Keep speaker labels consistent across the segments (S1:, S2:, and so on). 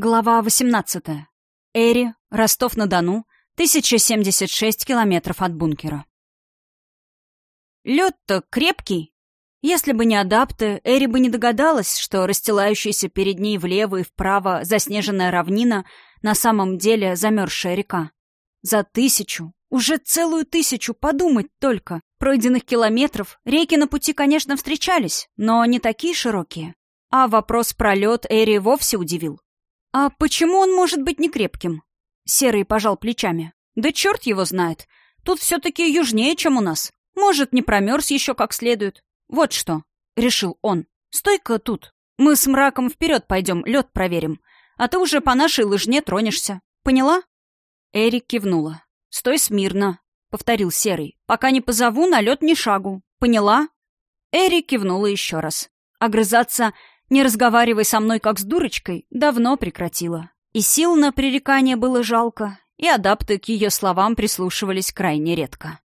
S1: Глава 18. Эри, Ростов-на-Дону, 1076 километров от бункера. Лед-то крепкий. Если бы не адапты, Эри бы не догадалась, что расстилающаяся перед ней влево и вправо заснеженная равнина на самом деле замерзшая река. За тысячу, уже целую тысячу, подумать только. Пройденных километров реки на пути, конечно, встречались, но не такие широкие. А вопрос про лед Эри вовсе удивил. «А почему он может быть некрепким?» Серый пожал плечами. «Да черт его знает. Тут все-таки южнее, чем у нас. Может, не промерз еще как следует. Вот что», — решил он. «Стой-ка тут. Мы с мраком вперед пойдем, лед проверим. А ты уже по нашей лыжне тронешься. Поняла?» Эрик кивнула. «Стой смирно», — повторил Серый. «Пока не позову, на лед ни шагу. Поняла?» Эрик кивнула еще раз. Огрызаться не разговаривай со мной как с дурочкой, давно прекратила. И сил на пререкание было жалко, и адапты к ее словам прислушивались крайне редко.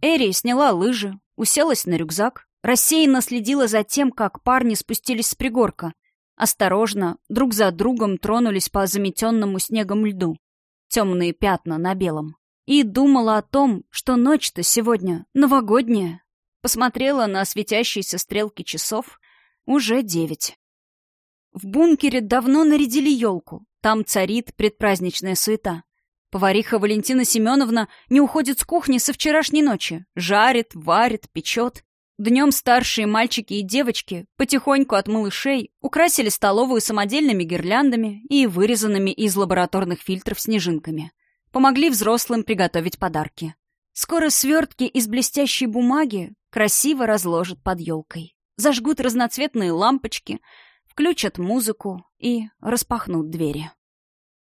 S1: Эри сняла лыжи, уселась на рюкзак, рассеянно следила за тем, как парни спустились с пригорка. Осторожно, друг за другом тронулись по заметенному снегом льду. Темные пятна на белом. И думала о том, что ночь-то сегодня новогодняя. Посмотрела на светящиеся стрелки часов уже девять. В бункере давно нарядили елку. Там царит предпраздничная суета. Повариха Валентина Семеновна не уходит с кухни со вчерашней ночи. Жарит, варит, печет. Днем старшие мальчики и девочки потихоньку от малышей украсили столовую самодельными гирляндами и вырезанными из лабораторных фильтров снежинками. Помогли взрослым приготовить подарки. Скоро свертки из блестящей бумаги красиво разложат под елкой зажгут разноцветные лампочки, включат музыку и распахнут двери.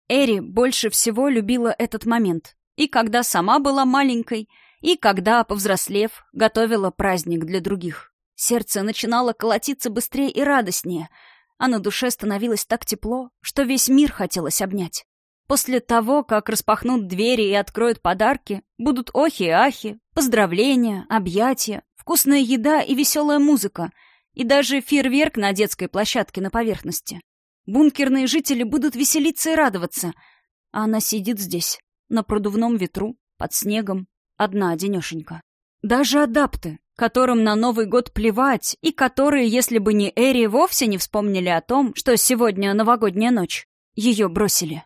S1: Эри больше всего любила этот момент. И когда сама была маленькой, и когда, повзрослев, готовила праздник для других. Сердце начинало колотиться быстрее и радостнее, а на душе становилось так тепло, что весь мир хотелось обнять. После того, как распахнут двери и откроют подарки, будут охи и ахи, поздравления, объятия, вкусная еда и веселая музыка, и даже фейерверк на детской площадке на поверхности. Бункерные жители будут веселиться и радоваться, а она сидит здесь, на продувном ветру, под снегом, одна-одинешенька. Даже адапты, которым на Новый год плевать, и которые, если бы не Эри, вовсе не вспомнили о том, что сегодня новогодняя ночь, ее бросили.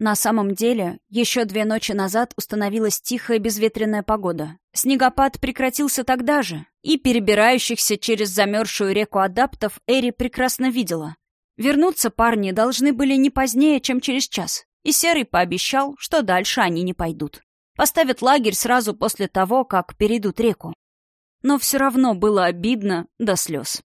S1: На самом деле, еще две ночи назад установилась тихая безветренная погода. Снегопад прекратился тогда же, и перебирающихся через замерзшую реку адаптов Эри прекрасно видела. Вернуться парни должны были не позднее, чем через час, и Серый пообещал, что дальше они не пойдут. Поставят лагерь сразу после того, как перейдут реку. Но все равно было обидно до слез.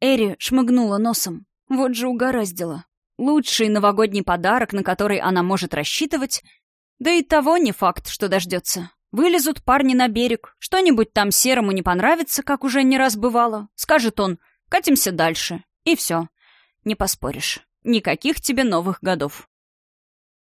S1: Эри шмыгнула носом. Вот же угораздило. Лучший новогодний подарок, на который она может рассчитывать. Да и того не факт, что дождется. Вылезут парни на берег, что-нибудь там серому не понравится, как уже не раз бывало. Скажет он, катимся дальше. И все. Не поспоришь. Никаких тебе новых годов.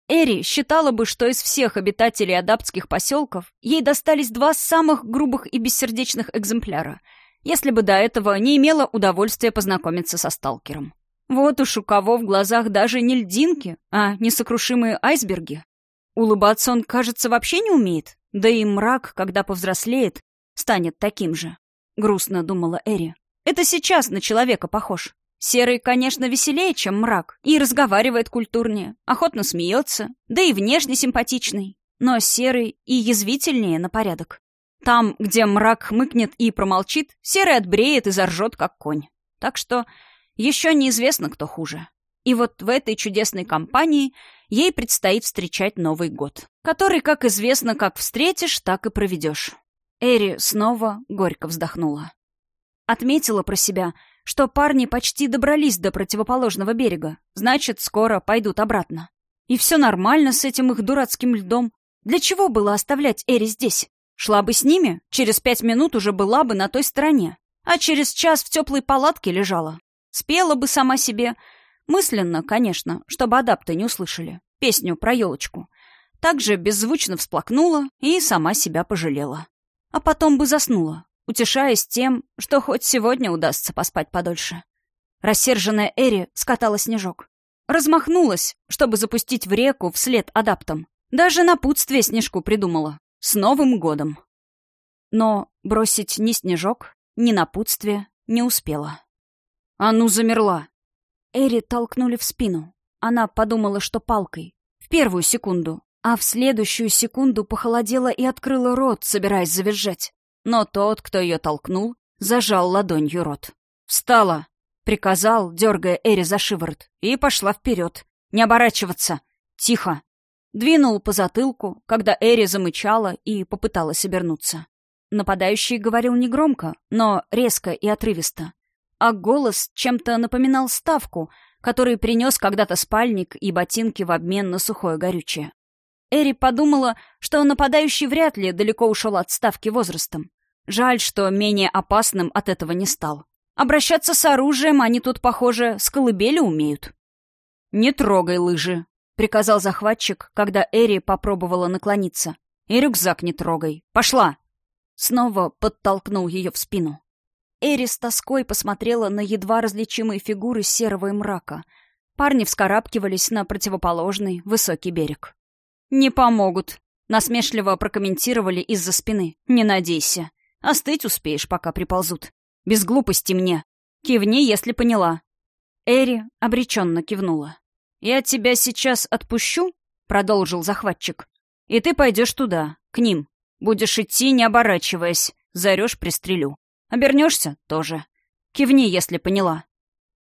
S1: Эри считала бы, что из всех обитателей адаптских поселков ей достались два самых грубых и бессердечных экземпляра, если бы до этого не имела удовольствия познакомиться со сталкером. Вот уж у кого в глазах даже не льдинки, а несокрушимые айсберги. Улыбаться он, кажется, вообще не умеет. Да и мрак, когда повзрослеет, станет таким же. Грустно думала Эри. Это сейчас на человека похож. Серый, конечно, веселее, чем мрак, и разговаривает культурнее, охотно смеется, да и внешне симпатичный. Но серый и язвительнее на порядок. Там, где мрак хмыкнет и промолчит, серый отбреет и заржет, как конь. Так что еще неизвестно, кто хуже. И вот в этой чудесной компании ей предстоит встречать Новый год, который, как известно, как встретишь, так и проведешь. Эри снова горько вздохнула. Отметила про себя, что парни почти добрались до противоположного берега, значит, скоро пойдут обратно. И все нормально с этим их дурацким льдом. Для чего было оставлять Эри здесь? Шла бы с ними, через пять минут уже была бы на той стороне, а через час в теплой палатке лежала. Спела бы сама себе, мысленно, конечно, чтобы адапты не услышали, песню про елочку. Также беззвучно всплакнула и сама себя пожалела. А потом бы заснула, утешаясь тем, что хоть сегодня удастся поспать подольше. Рассерженная Эри скатала снежок. Размахнулась, чтобы запустить в реку вслед адаптом. Даже напутствие снежку придумала. С Новым годом! Но бросить ни снежок, ни напутствие не успела. А ну замерла. Эри толкнули в спину. Она подумала, что палкой. В первую секунду. А в следующую секунду похолодела и открыла рот, собираясь завизжать. Но тот, кто ее толкнул, зажал ладонью рот. «Встала!» — приказал, дергая Эри за шиворот. И пошла вперед. «Не оборачиваться! Тихо!» Двинул по затылку, когда Эри замычала и попыталась обернуться. Нападающий говорил негромко, но резко и отрывисто. А голос чем-то напоминал ставку, который принес когда-то спальник и ботинки в обмен на сухое горючее. Эри подумала, что нападающий вряд ли далеко ушел от ставки возрастом. Жаль, что менее опасным от этого не стал. Обращаться с оружием они тут, похоже, с колыбели умеют. «Не трогай лыжи», — приказал захватчик, когда Эри попробовала наклониться. «И рюкзак не трогай. Пошла!» Снова подтолкнул ее в спину. Эри с тоской посмотрела на едва различимые фигуры серого и мрака. Парни вскарабкивались на противоположный высокий берег. «Не помогут», — насмешливо прокомментировали из-за спины. «Не надейся. Остыть успеешь, пока приползут. Без глупости мне. Кивни, если поняла». Эри обреченно кивнула. «Я тебя сейчас отпущу», — продолжил захватчик. «И ты пойдешь туда, к ним. Будешь идти, не оборачиваясь. Зарешь — пристрелю. Обернешься — тоже. Кивни, если поняла».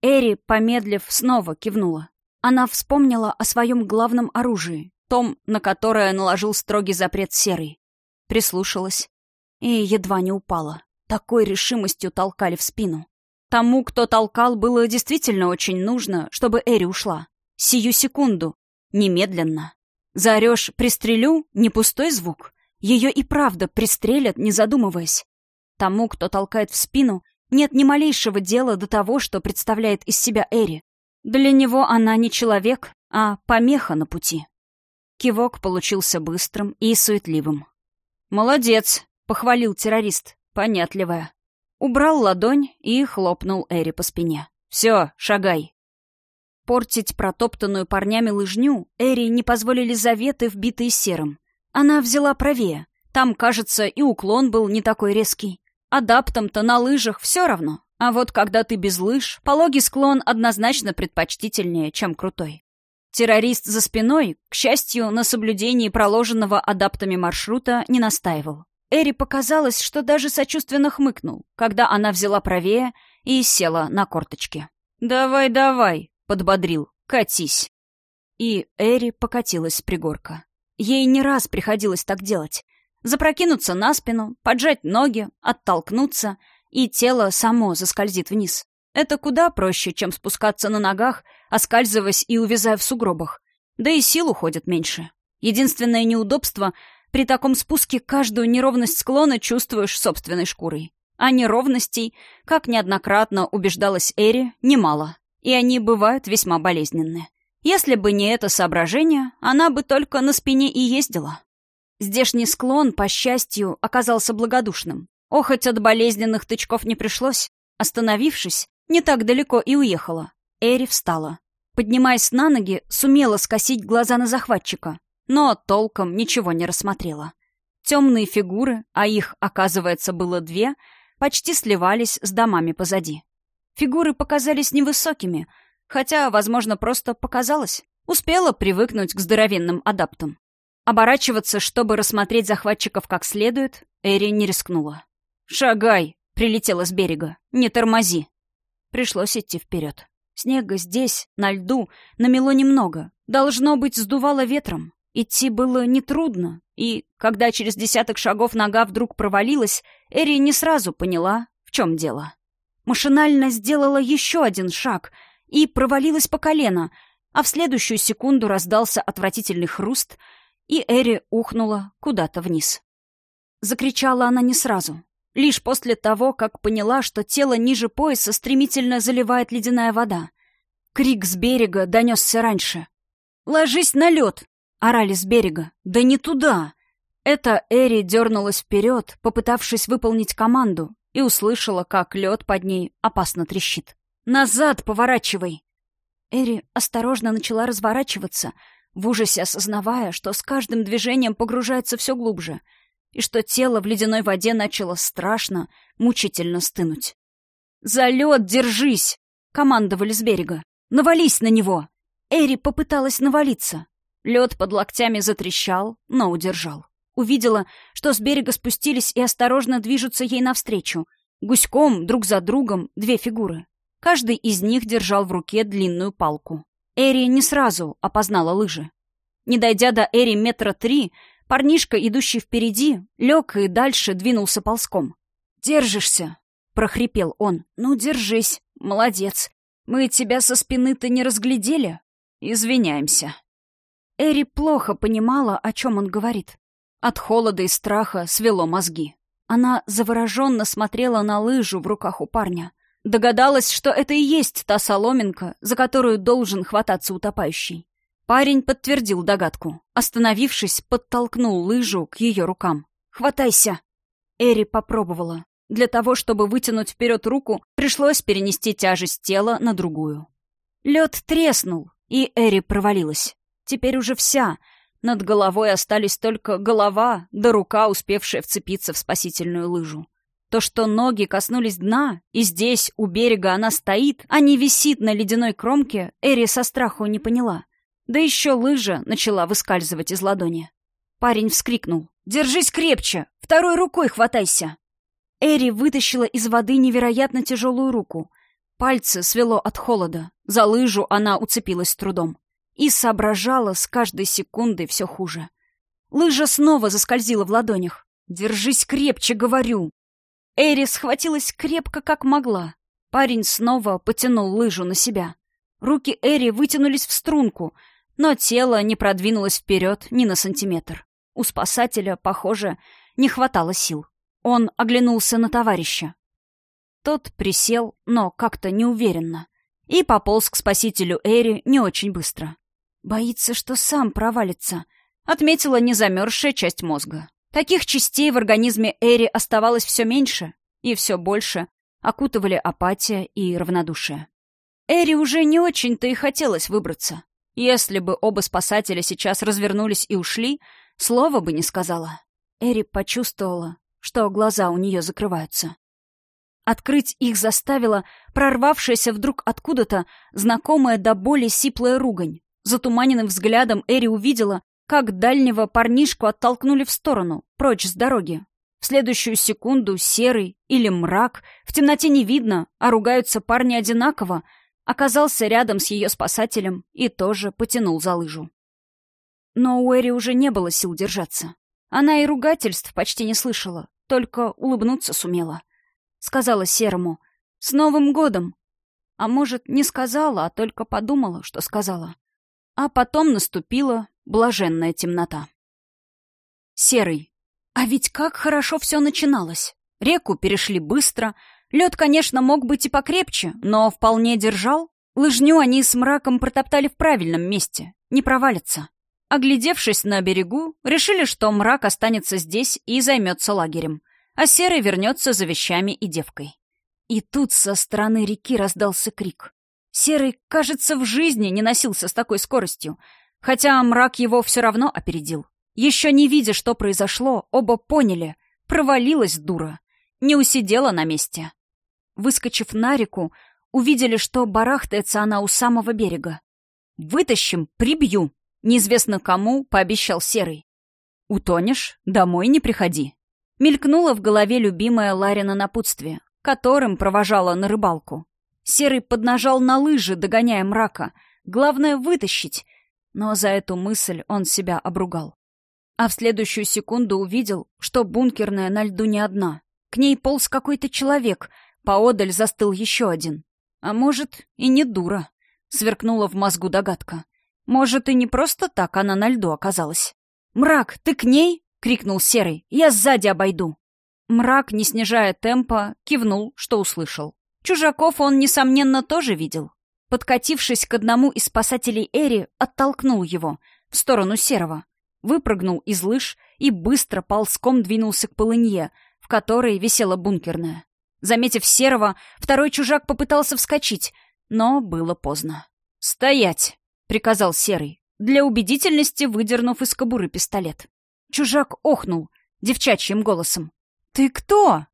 S1: Эри, помедлив, снова кивнула. Она вспомнила о своем главном оружии, том, на которое наложил строгий запрет серый. Прислушалась и едва не упала. Такой решимостью толкали в спину. Тому, кто толкал, было действительно очень нужно, чтобы Эри ушла. Сию секунду. Немедленно. Заорешь «пристрелю» — не пустой звук. Ее и правда пристрелят, не задумываясь. Тому, кто толкает в спину, нет ни малейшего дела до того, что представляет из себя Эри. Для него она не человек, а помеха на пути. Кивок получился быстрым и суетливым. «Молодец», — похвалил террорист, понятливая. Убрал ладонь и хлопнул Эри по спине. «Все, шагай». Портить протоптанную парнями лыжню Эри не позволили заветы, вбитые серым. Она взяла правее. Там, кажется, и уклон был не такой резкий. Адаптом-то на лыжах все равно. А вот когда ты без лыж, пологий склон однозначно предпочтительнее, чем крутой. Террорист за спиной, к счастью, на соблюдении проложенного адаптами маршрута не настаивал. Эри показалось, что даже сочувственно хмыкнул, когда она взяла правее и села на корточки. «Давай, давай», — подбодрил, — «катись». И Эри покатилась с пригорка. Ей не раз приходилось так делать. Запрокинуться на спину, поджать ноги, оттолкнуться, и тело само заскользит вниз. Это куда проще, чем спускаться на ногах, оскальзываясь и увязая в сугробах. Да и сил уходит меньше. Единственное неудобство — при таком спуске каждую неровность склона чувствуешь собственной шкурой. А неровностей, как неоднократно убеждалась Эри, немало. И они бывают весьма болезненны. Если бы не это соображение, она бы только на спине и ездила. Здешний склон, по счастью, оказался благодушным. Охоть от болезненных тычков не пришлось. Остановившись, не так далеко и уехала. Эри встала. Поднимаясь на ноги, сумела скосить глаза на захватчика, но толком ничего не рассмотрела. Темные фигуры, а их, оказывается, было две, почти сливались с домами позади. Фигуры показались невысокими, хотя, возможно, просто показалось. Успела привыкнуть к здоровенным адаптам. Оборачиваться, чтобы рассмотреть захватчиков как следует, Эри не рискнула. «Шагай!» — прилетела с берега. «Не тормози!» Пришлось идти вперед. Снега здесь, на льду, намело немного. Должно быть, сдувало ветром. Идти было нетрудно, и, когда через десяток шагов нога вдруг провалилась, Эри не сразу поняла, в чем дело. Машинально сделала еще один шаг и провалилась по колено, а в следующую секунду раздался отвратительный хруст, и Эри ухнула куда-то вниз. Закричала она не сразу. Лишь после того, как поняла, что тело ниже пояса стремительно заливает ледяная вода. Крик с берега донесся раньше. «Ложись на лед!» — орали с берега. «Да не туда!» Это Эри дернулась вперед, попытавшись выполнить команду, и услышала, как лед под ней опасно трещит. «Назад поворачивай!» Эри осторожно начала разворачиваться, в ужасе осознавая, что с каждым движением погружается все глубже, и что тело в ледяной воде начало страшно, мучительно стынуть. «За лед держись!» — командовали с берега. «Навались на него!» Эри попыталась навалиться. Лед под локтями затрещал, но удержал. Увидела, что с берега спустились и осторожно движутся ей навстречу. Гуськом, друг за другом, две фигуры. Каждый из них держал в руке длинную палку. Эри не сразу опознала лыжи. Не дойдя до Эри метра три, парнишка, идущий впереди, лег и дальше двинулся ползком. «Держишься!» — прохрипел он. «Ну, держись. Молодец. Мы тебя со спины-то не разглядели?» «Извиняемся». Эри плохо понимала, о чем он говорит. От холода и страха свело мозги. Она завороженно смотрела на лыжу в руках у парня. Догадалась, что это и есть та соломинка, за которую должен хвататься утопающий. Парень подтвердил догадку. Остановившись, подтолкнул лыжу к ее рукам. «Хватайся!» Эри попробовала. Для того, чтобы вытянуть вперед руку, пришлось перенести тяжесть тела на другую. Лед треснул, и Эри провалилась. Теперь уже вся. Над головой остались только голова да рука, успевшая вцепиться в спасительную лыжу. То, что ноги коснулись дна, и здесь, у берега, она стоит, а не висит на ледяной кромке, Эри со страху не поняла. Да еще лыжа начала выскальзывать из ладони. Парень вскрикнул. «Держись крепче! Второй рукой хватайся!» Эри вытащила из воды невероятно тяжелую руку. Пальцы свело от холода. За лыжу она уцепилась с трудом. И соображала с каждой секундой все хуже. Лыжа снова заскользила в ладонях. «Держись крепче, говорю!» Эри схватилась крепко, как могла. Парень снова потянул лыжу на себя. Руки Эри вытянулись в струнку, но тело не продвинулось вперед ни на сантиметр. У спасателя, похоже, не хватало сил. Он оглянулся на товарища. Тот присел, но как-то неуверенно, и пополз к спасителю Эри не очень быстро. «Боится, что сам провалится», — отметила незамерзшая часть мозга. Таких частей в организме Эри оставалось все меньше, и все больше окутывали апатия и равнодушие. Эри уже не очень-то и хотелось выбраться. Если бы оба спасателя сейчас развернулись и ушли, слова бы не сказала. Эри почувствовала, что глаза у нее закрываются. Открыть их заставила прорвавшаяся вдруг откуда-то знакомая до боли сиплая ругань. Затуманенным взглядом Эри увидела, как дальнего парнишку оттолкнули в сторону, прочь с дороги. В следующую секунду серый или мрак, в темноте не видно, а ругаются парни одинаково, оказался рядом с ее спасателем и тоже потянул за лыжу. Но у Эри уже не было сил держаться. Она и ругательств почти не слышала, только улыбнуться сумела. Сказала Серому «С Новым годом!» А может, не сказала, а только подумала, что сказала. А потом наступила блаженная темнота. Серый. А ведь как хорошо все начиналось. Реку перешли быстро. Лед, конечно, мог быть и покрепче, но вполне держал. Лыжню они с мраком протоптали в правильном месте. Не провалится. Оглядевшись на берегу, решили, что мрак останется здесь и займется лагерем, а Серый вернется за вещами и девкой. И тут со стороны реки раздался крик. Серый, кажется, в жизни не носился с такой скоростью, хотя мрак его все равно опередил. Еще не видя, что произошло, оба поняли. Провалилась дура. Не усидела на месте. Выскочив на реку, увидели, что барахтается она у самого берега. «Вытащим, прибью!» Неизвестно кому пообещал Серый. «Утонешь? Домой не приходи». Мелькнуло в голове любимое Ларина напутствие, которым провожала на рыбалку. Серый поднажал на лыжи, догоняя мрака. Главное — вытащить. Но за эту мысль он себя обругал. А в следующую секунду увидел, что бункерная на льду не одна. К ней полз какой-то человек, поодаль застыл еще один. А может, и не дура, сверкнула в мозгу догадка. Может, и не просто так она на льду оказалась. «Мрак, ты к ней?» — крикнул Серый. «Я сзади обойду». Мрак, не снижая темпа, кивнул, что услышал. Чужаков он, несомненно, тоже видел. Подкатившись к одному из спасателей Эри, оттолкнул его в сторону Серого. Выпрыгнул из лыж и быстро ползком двинулся к полынье, в которой висела бункерная. Заметив Серого, второй чужак попытался вскочить, но было поздно. «Стоять!» — приказал Серый, для убедительности выдернув из кобуры пистолет. Чужак охнул девчачьим голосом. «Ты кто?»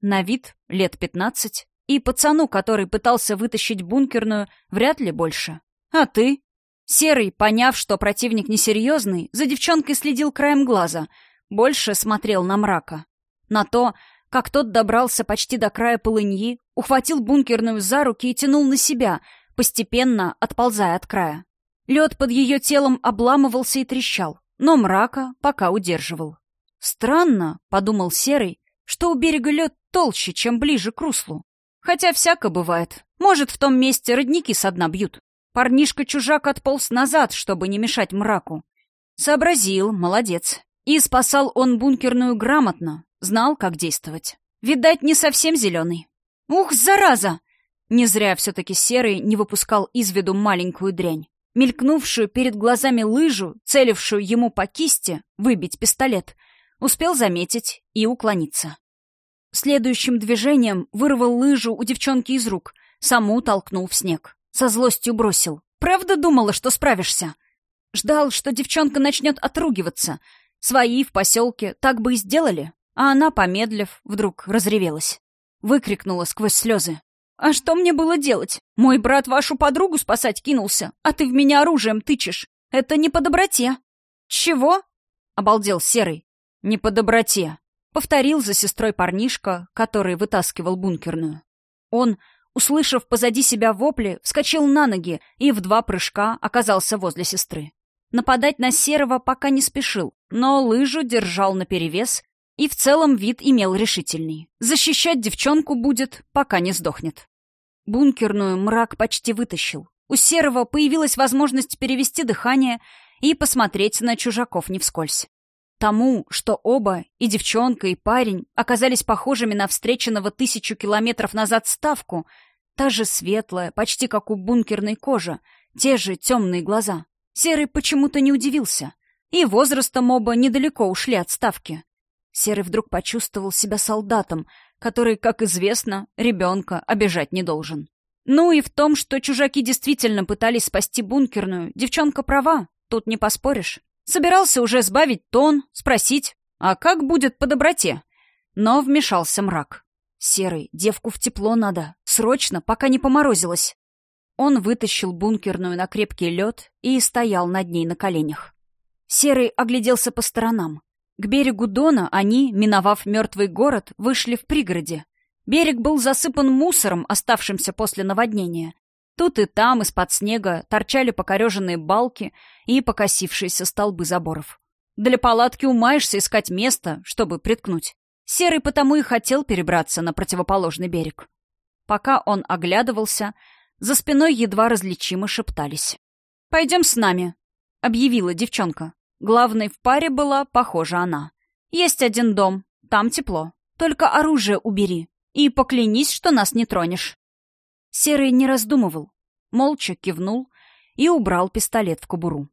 S1: На вид лет пятнадцать, и пацану, который пытался вытащить бункерную, вряд ли больше. «А ты?» Серый, поняв, что противник несерьезный, за девчонкой следил краем глаза, больше смотрел на мрака. На то, как тот добрался почти до края полыньи, ухватил бункерную за руки и тянул на себя, постепенно отползая от края. Лед под ее телом обламывался и трещал, но мрака пока удерживал. «Странно», — подумал Серый, — «что у берега лед толще, чем ближе к руслу. Хотя всяко бывает. Может, в том месте родники со дна бьют. Парнишка-чужак отполз назад, чтобы не мешать мраку. Сообразил, молодец. И спасал он бункерную грамотно, знал, как действовать. Видать, не совсем зеленый. Ух, зараза! Не зря все-таки Серый не выпускал из виду маленькую дрянь. Мелькнувшую перед глазами лыжу, целившую ему по кисти, выбить пистолет, успел заметить и уклониться. Следующим движением вырвал лыжу у девчонки из рук, саму толкнул в снег. Со злостью бросил. «Правда думала, что справишься?» Ждал, что девчонка начнет отругиваться. Свои в поселке так бы и сделали. А она, помедлив, вдруг разревелась. Выкрикнула сквозь слезы. «А что мне было делать? Мой брат вашу подругу спасать кинулся, а ты в меня оружием тычешь. Это не по доброте». «Чего?» — обалдел Серый. «Не по доброте», — повторил за сестрой парнишка, который вытаскивал бункерную. Он, услышав позади себя вопли, вскочил на ноги и в два прыжка оказался возле сестры. Нападать на Серого пока не спешил, но лыжу держал наперевес и в целом вид имел решительный. Защищать девчонку будет, пока не сдохнет. Бункерную мрак почти вытащил. У Серого появилась возможность перевести дыхание и посмотреть на чужаков не вскользь. Тому, что оба, и девчонка, и парень, оказались похожими на встреченного тысячу километров назад ставку, та же светлая, почти как у бункерной кожи, те же темные глаза. Серый почему-то не удивился. И возрастом оба недалеко ушли от ставки. Серый вдруг почувствовал себя солдатом, который, как известно, ребенка обижать не должен. Ну и в том, что чужаки действительно пытались спасти бункерную, девчонка права, тут не поспоришь. Собирался уже сбавить тон, спросить, а как будет по доброте? Но вмешался мрак. «Серый, девку в тепло надо. Срочно, пока не поморозилось». Он вытащил бункерную на крепкий лед и стоял над ней на коленях. Серый огляделся по сторонам. К берегу Дона они, миновав мертвый город, вышли в пригороде. Берег был засыпан мусором, оставшимся после наводнения. Тут и там из-под снега торчали покореженные балки и покосившиеся столбы заборов. Для палатки умаешься искать место, чтобы приткнуть. Серый потому и хотел перебраться на противоположный берег. Пока он оглядывался, за спиной едва различимо шептались. «Пойдем с нами», — объявила девчонка. Главной в паре была, похожа она. «Есть один дом, там тепло. Только оружие убери. И поклянись, что нас не тронешь». Серый не раздумывал. Молча кивнул и убрал пистолет в кобуру.